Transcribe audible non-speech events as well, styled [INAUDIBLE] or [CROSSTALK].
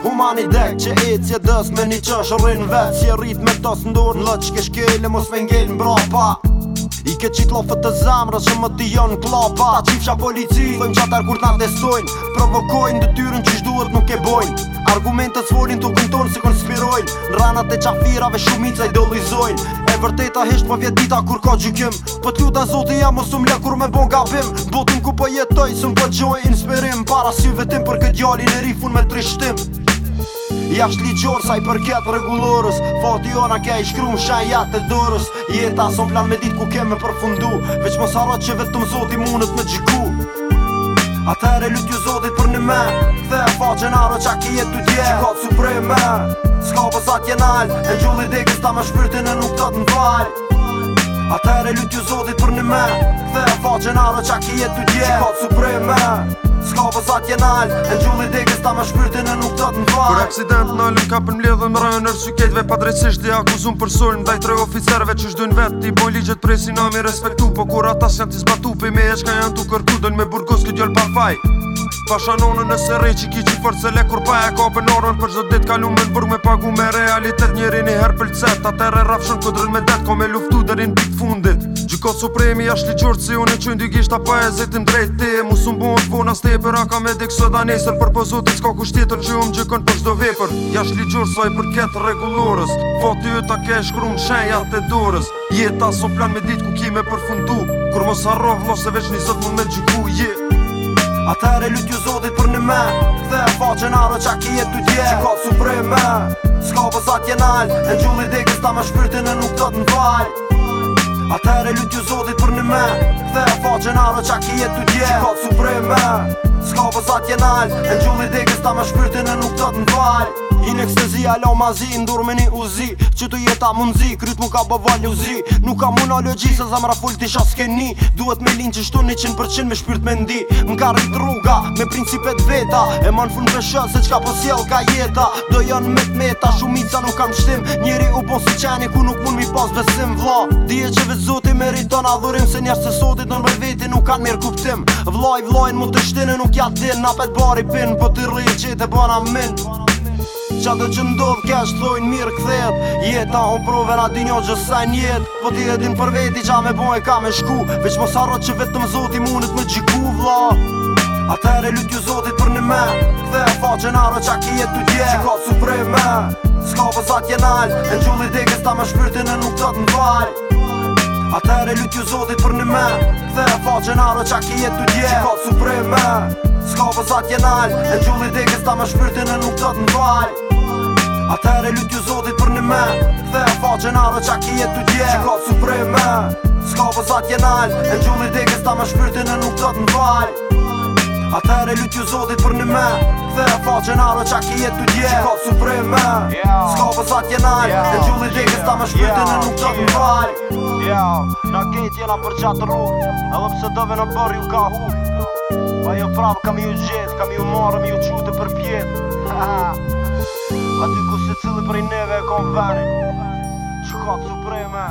Humani dek që ec je dës me një qësh rrin vet Si rrit me tos ndur në lët që ke shkele mos me ngell në brapa I ke qit lofët të zamrë që më t'i jonë klapa Ta qifësha polici, fëjmë qatar kur t'na desojnë Provokojnë dëtyrën që shduhet nuk e bojnë Argumentet s'vorin t'u këntonë se konspirojnë Në ranat e qafirave shumica idolizojnë E vërteta hesht më vjet dita kur ka gjykim Pët po ljuta zotin jam më sum kur me bon gabim Botin ku pëjetoj, po së më pëgjoj po inspirim Para si vetim për këtë gjallin e rifun me trishtim Jash ligjor saj për ketë regulorës Fati ona ke i shkru në shenja të dorës Jeta son plan me dit ku ke me përfundu Veq mos arat që vetëm zoti munët me gjiku Atere lut ju zotit për në men Kthe e faqen arë qa ki jetë të tje Qikat supreme Ska pësat jen alë E gjulli ta me shpyrtin e nuk të të në valë Atere lut ju zotit për në men Kthe e faqen arë qa ki jetë të tje Qikat supreme Ska për zat jen al E në gjullit dhe ta ma shpyrtin e nuk të të në vaj Kër aksident në alëm ka për mlje dhe më rajo në pa drejtësisht akuzun për sol dhe i tre oficerve që shdojnë vetë Ti boj ligjet prej si nami respektu Po kur atas janë t'i zbatu Pe me e shka janë t'u kërku Dojnë me burgos këtë gjëll pa faj Pa shanonë në sërej që ki që fërë Se le kur pa e ka për norën Për zot dit kalu me në burg me pagu me realitet Njerin i her pëlcet Ate re rafshën me det Ko me luftu dërin fund sot supremi jash li si unë e qëndy gishta pa e zetin drejt ti Musum bu në t'vona s'te a ka me dik da nesër për pëzutit po s'ka kusht tjetër që u gjikon për s'do vepër Jash ligjur qërtë sa i për ketë regulorës Fati ju ta ke shkru në shenja të dorës Jeta s'o plan me dit ku ki me përfundu Kur mos harro vlo e veç njësët mund me gjyku je yeah. Atare lut ju zotit për në me Dhe faqen arë qa ki jetu tje Që ka supreme Ska pësat jenal E gjulli dikës me shpyrtin e nuk të të në Atere lut ju zotit për në me Dhe e faqen që qa ki jetu dje Qa ka të supreme Ska pësat jenal E në gjullit kësta me shpyrtin e nuk të të në valj In ekstazi alo ma zi, ndur me një uzi Që të jeta mund zi, kryt mu ka bëval uzi Nuk ka mu në se zamra full t'i shas ni Duhet me linë që shtu 100% me shpyrt me ndi M'ka rrit rruga, me principet veta E man fun për shë, se qka posjel ka jeta Do janë met meta, shumica nuk kam shtim Njeri u bon po si qeni, ku nuk mund mi pas besim vla Dije që vetë zoti me rriton adhurim Se njerë se sotit në nëmër veti nuk kanë mirë kuptim Vlaj vlojnë mund të shtinë nuk ja din Na pet bari pin, po të rrit që i te qa dhe që ndodh kja shtojnë mirë këthet jeta hon prove na dinjo njo gjësaj njet po ti e din për veti qa me bojnë ka me shku veç mos arro që vetëm zoti munit me gjiku vla atër e lutju zotit për një me dhe e faqen arro qa ki jetë dje që ka supreme s'ka pësat jenal e në gjulli dekës ta me shpyrtin e nuk të të nëvaj atër e lutju zotit për një me dhe e faqen arro qa ki dje që ka supreme Ska pësat jenal E gjulli ta me shpyrtin e nuk të të Atere lutju ju zotit për një men Dhe e faqen adhe qa ki jetë të dje Qa Ska vëzat jen E në e kës ta me shpyrtin e nuk të të ndoj Atere lutju ju zotit për një men Dhe e faqen adhe qa ki jetë të dje Qa Ska vëzat jen E në e kës ta me shpyrtin e nuk të të ndoj Në kejt jena për qatë rogë E dhe pëse në bërë ju ka hurë Ma jo prapë kam ju gjithë Kam ju marë, kam ju qute për pjetë [LAUGHS] Aty ku se cili prej neve e kon veri Që ka të supreme